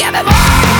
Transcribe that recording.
give it more